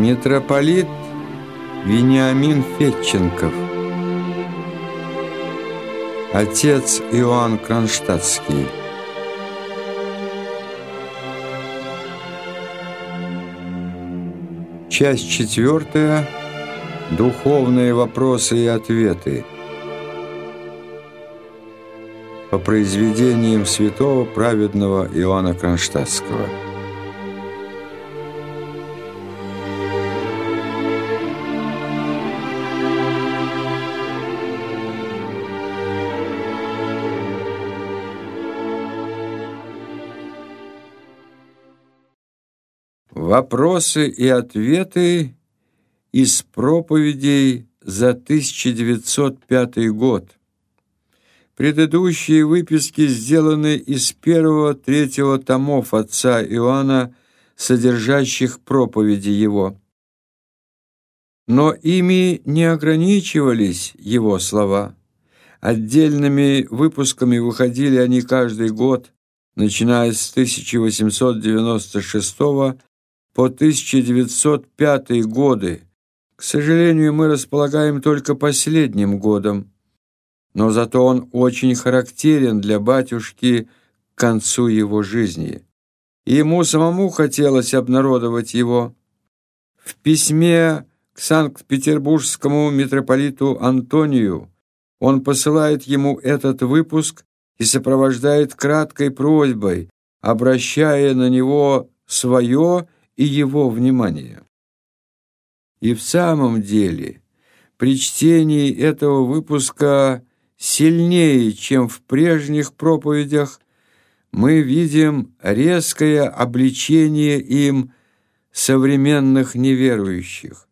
Митрополит Вениамин Фетченков Отец Иоанн Кронштадтский. Часть четвертая Духовные вопросы и ответы. По произведениям святого праведного Иоанна Кронштадтского Вопросы и ответы из проповедей за 1905 год. Предыдущие выписки сделаны из первого-третьего томов отца Иоанна, содержащих проповеди его. Но ими не ограничивались его слова. Отдельными выпусками выходили они каждый год, начиная с 1896 года по 1905 годы. К сожалению, мы располагаем только последним годом, но зато он очень характерен для батюшки к концу его жизни. Ему самому хотелось обнародовать его. В письме к Санкт-Петербургскому митрополиту Антонию он посылает ему этот выпуск и сопровождает краткой просьбой, обращая на него свое и его внимание. И в самом деле, при чтении этого выпуска сильнее, чем в прежних проповедях, мы видим резкое обличение им современных неверующих,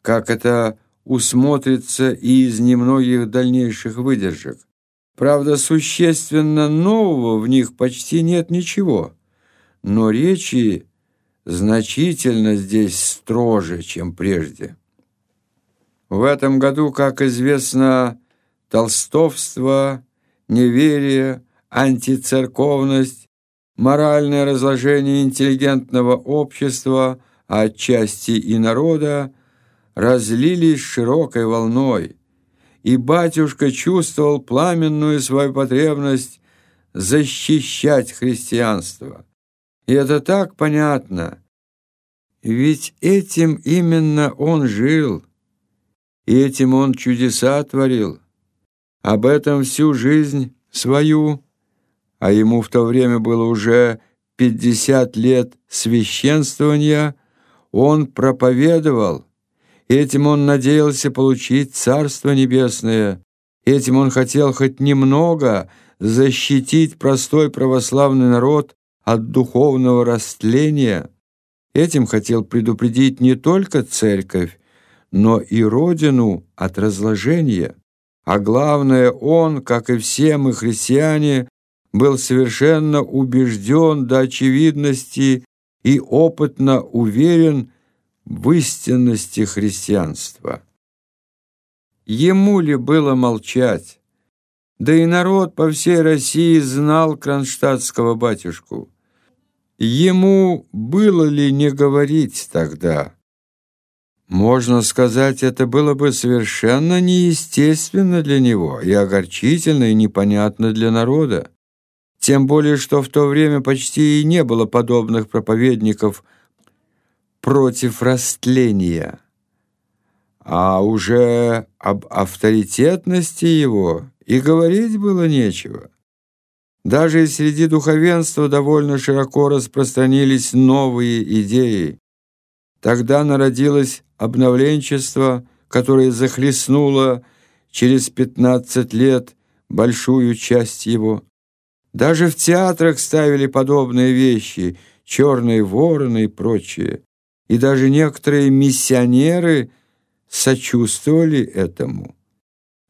как это усмотрится и из немногих дальнейших выдержек. Правда, существенно нового в них почти нет ничего, но речи значительно здесь строже, чем прежде. В этом году, как известно, толстовство, неверие, антицерковность, моральное разложение интеллигентного общества, а отчасти и народа, разлились широкой волной, и батюшка чувствовал пламенную свою потребность защищать христианство. И это так понятно. Ведь этим именно он жил, и этим он чудеса творил. Об этом всю жизнь свою, а ему в то время было уже пятьдесят лет священствования, он проповедовал. Этим он надеялся получить Царство Небесное. Этим он хотел хоть немного защитить простой православный народ от духовного растления. Этим хотел предупредить не только церковь, но и родину от разложения. А главное, он, как и все мы христиане, был совершенно убежден до очевидности и опытно уверен в истинности христианства. Ему ли было молчать? Да и народ по всей России знал кронштадтского батюшку. Ему было ли не говорить тогда? Можно сказать, это было бы совершенно неестественно для него и огорчительно и непонятно для народа. Тем более, что в то время почти и не было подобных проповедников против растления. А уже об авторитетности его и говорить было нечего. Даже и среди духовенства довольно широко распространились новые идеи. Тогда народилось обновленчество, которое захлестнуло через 15 лет большую часть его. Даже в театрах ставили подобные вещи, черные вороны и прочее. И даже некоторые миссионеры сочувствовали этому.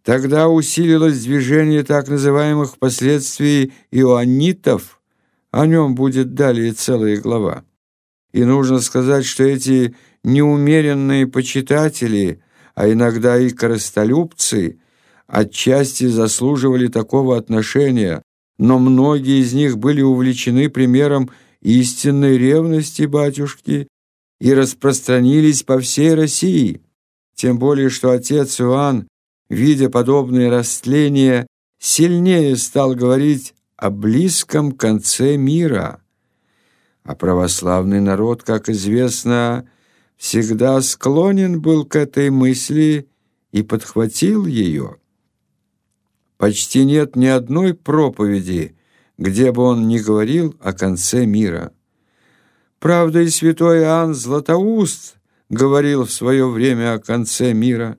Тогда усилилось движение так называемых впоследствии иоаннитов, о нем будет далее целая глава. И нужно сказать, что эти неумеренные почитатели, а иногда и коростолюбцы, отчасти заслуживали такого отношения, но многие из них были увлечены примером истинной ревности батюшки и распространились по всей России. Тем более, что отец Иоанн, видя подобные растления, сильнее стал говорить о близком конце мира. А православный народ, как известно, всегда склонен был к этой мысли и подхватил ее. Почти нет ни одной проповеди, где бы он ни говорил о конце мира. Правда, и святой Иоанн Златоуст говорил в свое время о конце мира.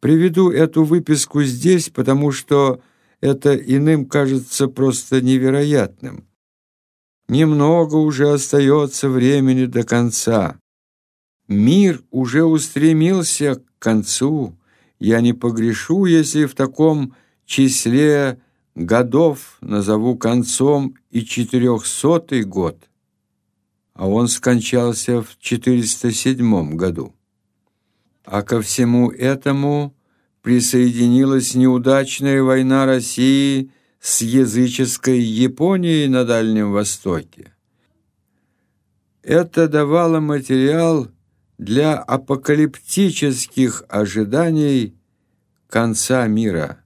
Приведу эту выписку здесь, потому что это иным кажется просто невероятным. Немного уже остается времени до конца. Мир уже устремился к концу. Я не погрешу, если в таком числе годов назову концом и четырехсотый год, а он скончался в 407 году. А ко всему этому присоединилась неудачная война России с языческой Японией на Дальнем Востоке. Это давало материал для апокалиптических ожиданий конца мира.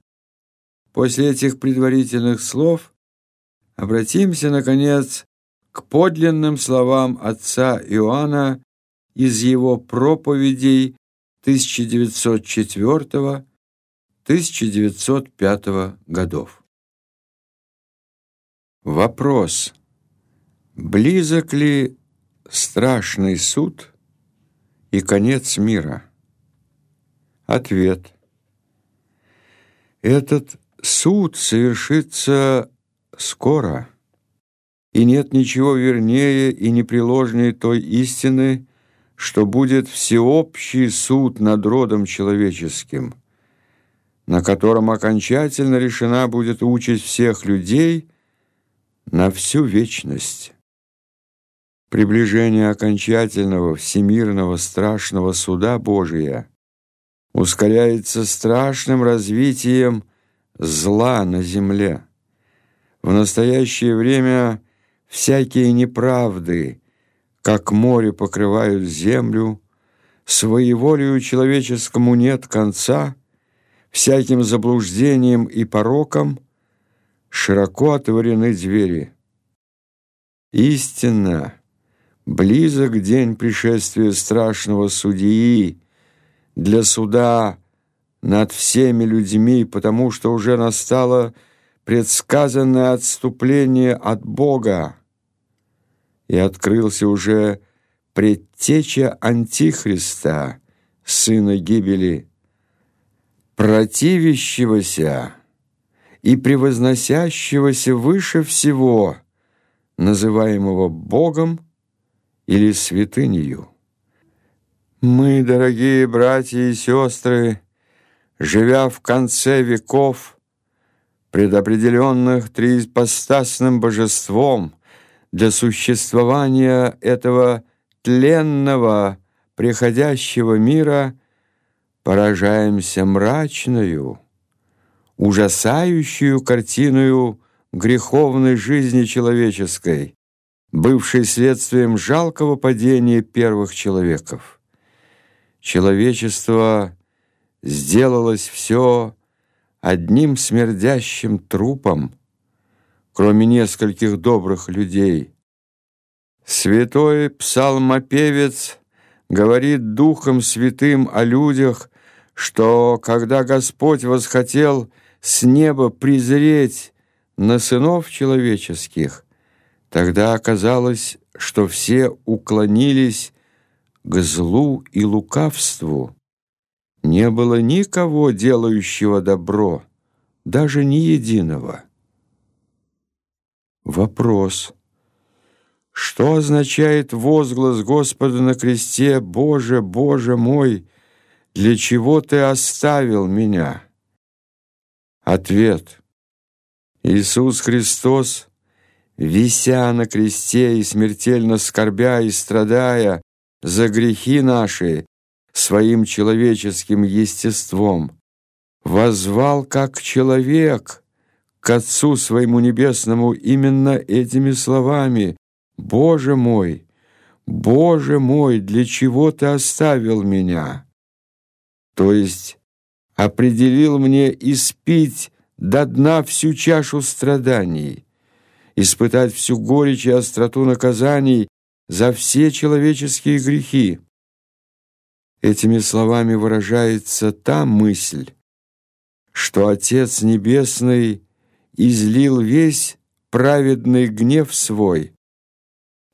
После этих предварительных слов обратимся, наконец, к подлинным словам отца Иоанна из его проповедей 1904-1905 годов. Вопрос. Близок ли страшный суд и конец мира? Ответ. Этот суд совершится скоро, и нет ничего вернее и непреложнее той истины, что будет всеобщий суд над родом человеческим, на котором окончательно решена будет участь всех людей на всю вечность. Приближение окончательного всемирного страшного суда Божия ускоряется страшным развитием зла на земле. В настоящее время всякие неправды, как море покрывают землю, своеволию человеческому нет конца, всяким заблуждением и пороком широко отворены двери. Истинно, близок день пришествия страшного судьи для суда над всеми людьми, потому что уже настало предсказанное отступление от Бога, и открылся уже предтеча Антихриста, сына гибели, противящегося и превозносящегося выше всего, называемого Богом или святынею. Мы, дорогие братья и сестры, живя в конце веков, предопределенных триипостасным божеством для существования этого тленного, приходящего мира, поражаемся мрачную, ужасающую картиною греховной жизни человеческой, бывшей следствием жалкого падения первых человеков. Человечество сделалось все одним смердящим трупом, кроме нескольких добрых людей. Святой псалмопевец говорит Духом Святым о людях, что когда Господь восхотел с неба презреть на сынов человеческих, тогда оказалось, что все уклонились к злу и лукавству. Не было никого, делающего добро, даже ни единого. Вопрос. Что означает возглас Господа на кресте «Боже, Боже мой, для чего Ты оставил меня?» Ответ. Иисус Христос, вися на кресте и смертельно скорбя и страдая за грехи наши своим человеческим естеством, возвал как человек к Отцу своему Небесному именно этими словами «Боже мой, «Боже мой, для чего ты оставил меня?» То есть определил мне испить до дна всю чашу страданий, испытать всю горечь и остроту наказаний за все человеческие грехи. Этими словами выражается та мысль, что Отец Небесный излил весь праведный гнев свой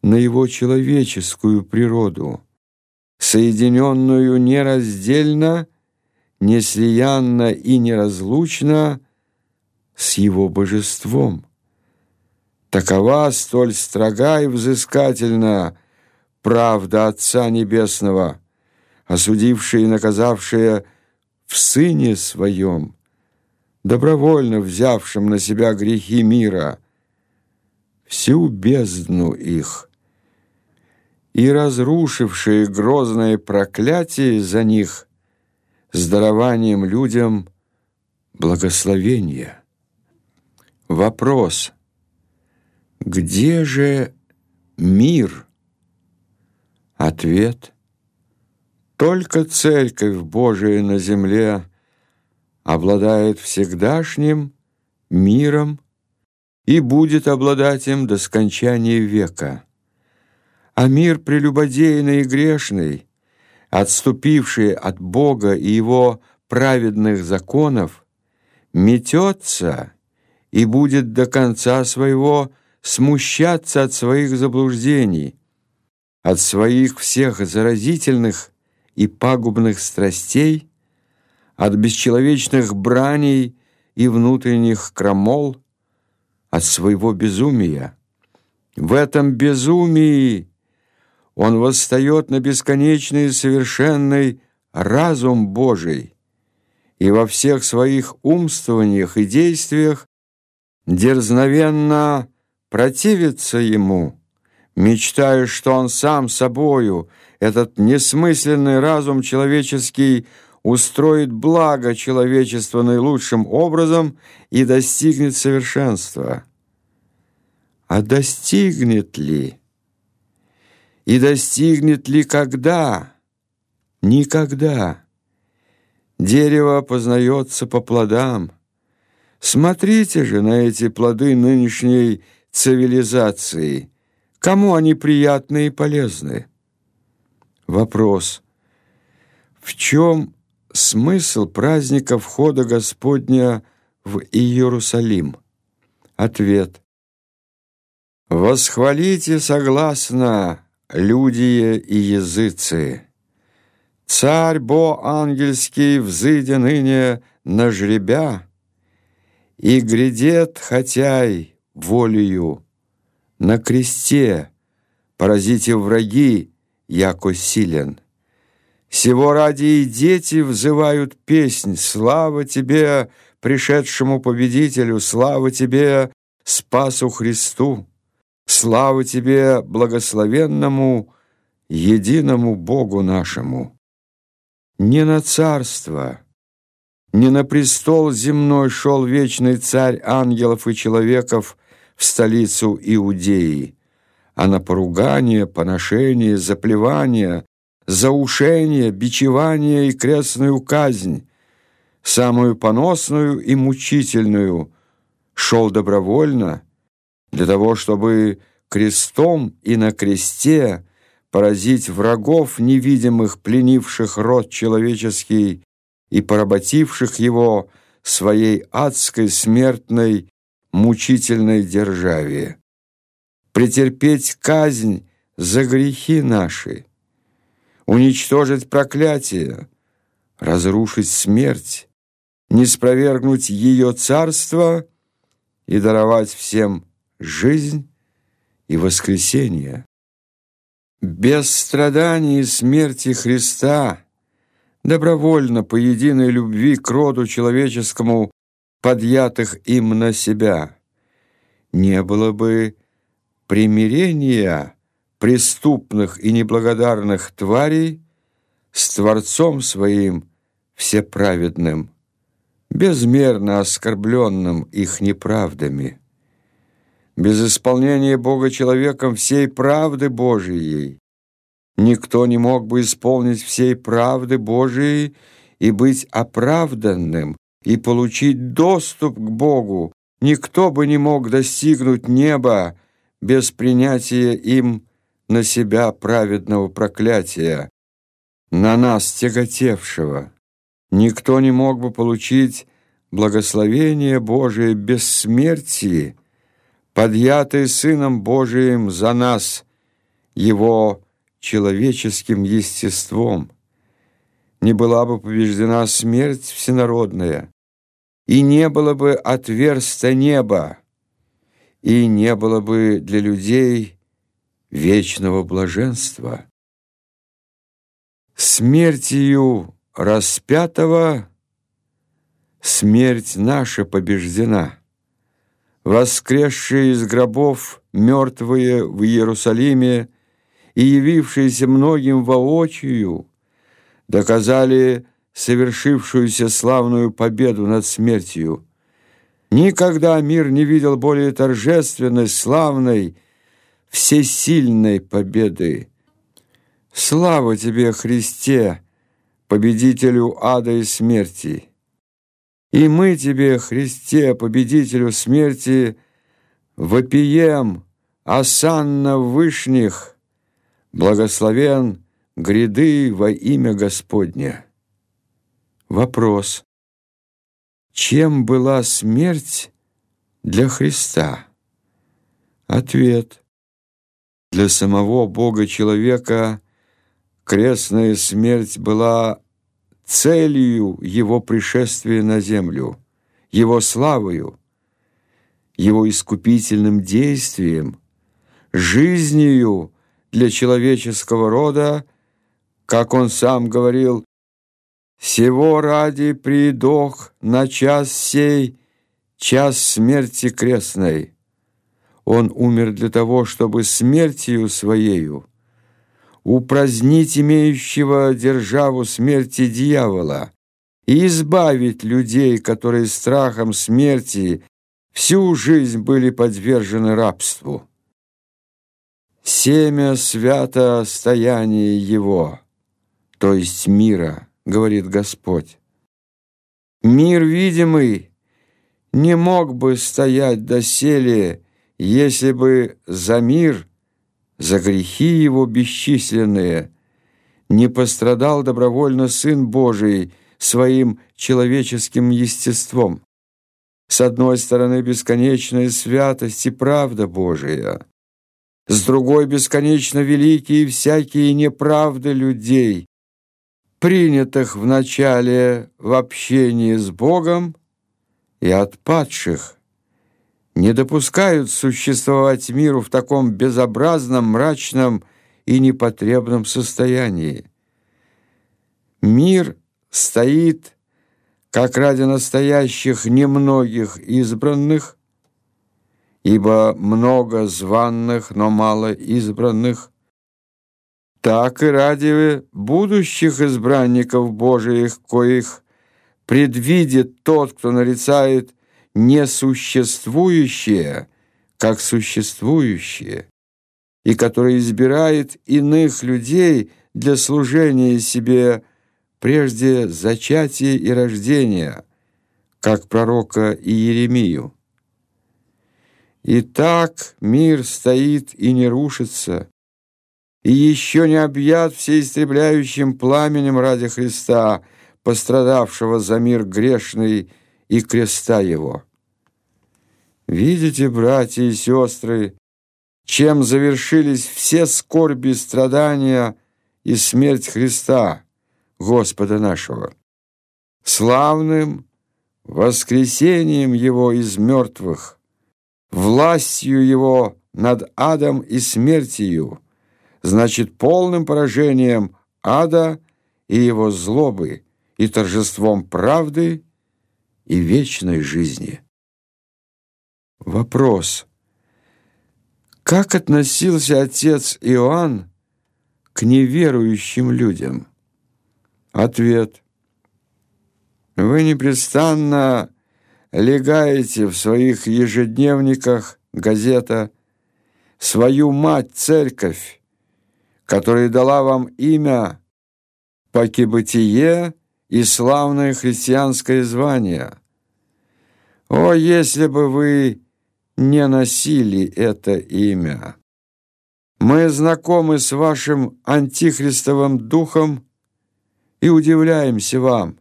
на его человеческую природу, соединенную нераздельно, неслиянно и неразлучно с его божеством. Такова столь строга и взыскательна правда Отца Небесного, осудившая и наказавшая в Сыне Своем, добровольно взявшим на себя грехи мира, всю бездну их, и разрушившие грозное проклятие за них с дарованием людям благословения. Вопрос. Где же мир? Ответ. Только Церковь Божия на земле обладает всегдашним миром и будет обладать им до скончания века. А мир прелюбодейный и грешный, отступивший от Бога и Его праведных законов, метется и будет до конца своего смущаться от своих заблуждений, от своих всех заразительных и пагубных страстей, от бесчеловечных браней и внутренних крамол, от своего безумия. В этом безумии он восстает на бесконечный совершенный разум Божий и во всех своих умствованиях и действиях дерзновенно противится ему, мечтая, что он сам собою, этот несмысленный разум человеческий, устроит благо человечества наилучшим образом и достигнет совершенства. А достигнет ли? И достигнет ли когда? Никогда. Дерево познается по плодам. Смотрите же на эти плоды нынешней цивилизации. Кому они приятны и полезны? Вопрос. В чем смысл праздника входа Господня в Иерусалим? Ответ. Восхвалите согласно, люди и языцы. Царь Бо ангельский взыдя ныне на жребя, и грядет хотяй волею на кресте, поразите враги, яко силен. Сего ради и дети взывают песнь «Слава тебе, пришедшему победителю! Слава тебе, Спасу Христу! Слава тебе, благословенному, единому Богу нашему!» Не на царство, не на престол земной шел вечный царь ангелов и человеков в столицу Иудеи, а на поругание, поношение, заплевание, заушение, бичевание и крестную казнь, самую поносную и мучительную, шел добровольно для того, чтобы крестом и на кресте поразить врагов невидимых, пленивших род человеческий и поработивших его своей адской смертной мучительной державе. Претерпеть казнь за грехи наши, уничтожить проклятие, разрушить смерть, не спровергнуть ее царство и даровать всем жизнь и воскресение. Без страданий и смерти Христа добровольно по единой любви к роду человеческому, подъятых им на себя. Не было бы примирения преступных и неблагодарных тварей с Творцом Своим всеправедным, безмерно оскорбленным их неправдами. Без исполнения Бога человеком всей правды Божией Никто не мог бы исполнить всей правды Божией и быть оправданным, и получить доступ к Богу. Никто бы не мог достигнуть неба без принятия им на себя праведного проклятия, на нас тяготевшего. Никто не мог бы получить благословение Божие бессмертии, подъятое Сыном Божиим за нас, Его человеческим естеством. Не была бы побеждена смерть всенародная, и не было бы отверста неба, и не было бы для людей вечного блаженства. Смертью распятого смерть наша побеждена. Воскресшие из гробов мертвые в Иерусалиме и явившиеся многим воочию доказали совершившуюся славную победу над смертью. Никогда мир не видел более торжественной, славной, всесильной победы. Слава тебе, Христе, победителю ада и смерти! И мы тебе, Христе, победителю смерти, вопием, осанна вышних, благословен гряды во имя Господня. Вопрос. Чем была смерть для Христа? Ответ. Для самого Бога-человека крестная смерть была целью Его пришествия на землю, Его славою, Его искупительным действием, жизнью для человеческого рода, как Он сам говорил, «Сего ради придох на час сей, час смерти крестной». Он умер для того, чтобы смертью Своею упразднить имеющего державу смерти дьявола и избавить людей, которые страхом смерти всю жизнь были подвержены рабству. Семя свято стояние его, то есть мира, говорит Господь. Мир видимый не мог бы стоять доселе, если бы за мир – за грехи его бесчисленные, не пострадал добровольно Сын Божий своим человеческим естеством. С одной стороны, бесконечная святость и правда Божия, с другой, бесконечно великие всякие неправды людей, принятых в начале в общении с Богом и отпадших – не допускают существовать миру в таком безобразном, мрачном и непотребном состоянии. Мир стоит, как ради настоящих немногих избранных, ибо много званных, но мало избранных, так и ради будущих избранников Божиих, коих предвидит тот, кто нарицает несуществующее как существующее, и который избирает иных людей для служения себе прежде зачатия и рождения, как пророка Иеремию. И так мир стоит и не рушится, и еще не объят всеистребляющим пламенем ради Христа, пострадавшего за мир грешный и креста его. Видите, братья и сестры, чем завершились все скорби, страдания и смерть Христа, Господа нашего. Славным воскресением Его из мертвых, властью Его над адом и смертью, значит, полным поражением ада и его злобы и торжеством правды и вечной жизни. Вопрос. Как относился отец Иоанн к неверующим людям? Ответ. Вы непрестанно легаете в своих ежедневниках газета свою мать-церковь, которая дала вам имя, покибытие и славное христианское звание. О, если бы вы не носили это имя! Мы знакомы с вашим антихристовым духом и удивляемся вам,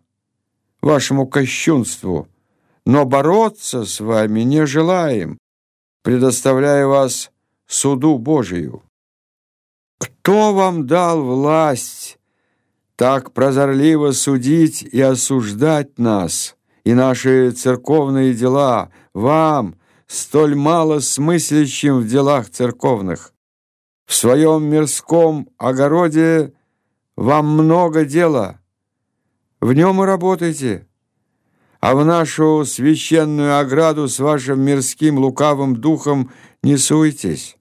вашему кощунству, но бороться с вами не желаем, предоставляя вас суду Божию. Кто вам дал власть так прозорливо судить и осуждать нас и наши церковные дела, вам, столь мало смыслящим в делах церковных? В своем мирском огороде вам много дела, в нем и работайте, а в нашу священную ограду с вашим мирским лукавым духом не суйтесь.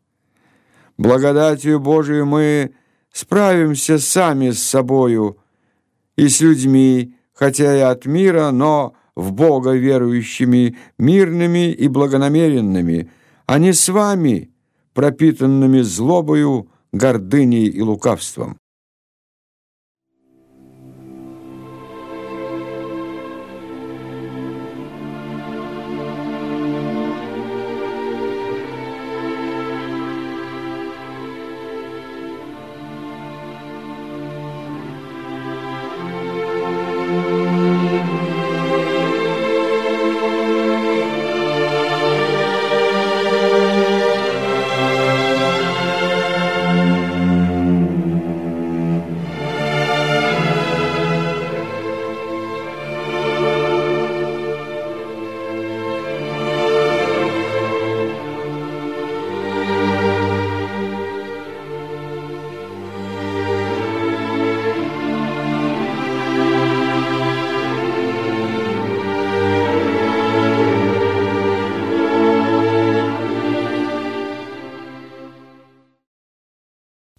Благодатью Божией мы справимся сами с собою и с людьми, хотя и от мира, но в Бога верующими, мирными и благонамеренными, а не с вами, пропитанными злобою, гордыней и лукавством.